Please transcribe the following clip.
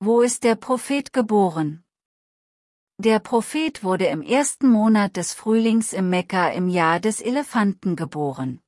Wo ist der Prophet geboren? Der Prophet wurde im ersten Monat des Frühlings im Mekka im Jahr des Elefanten geboren.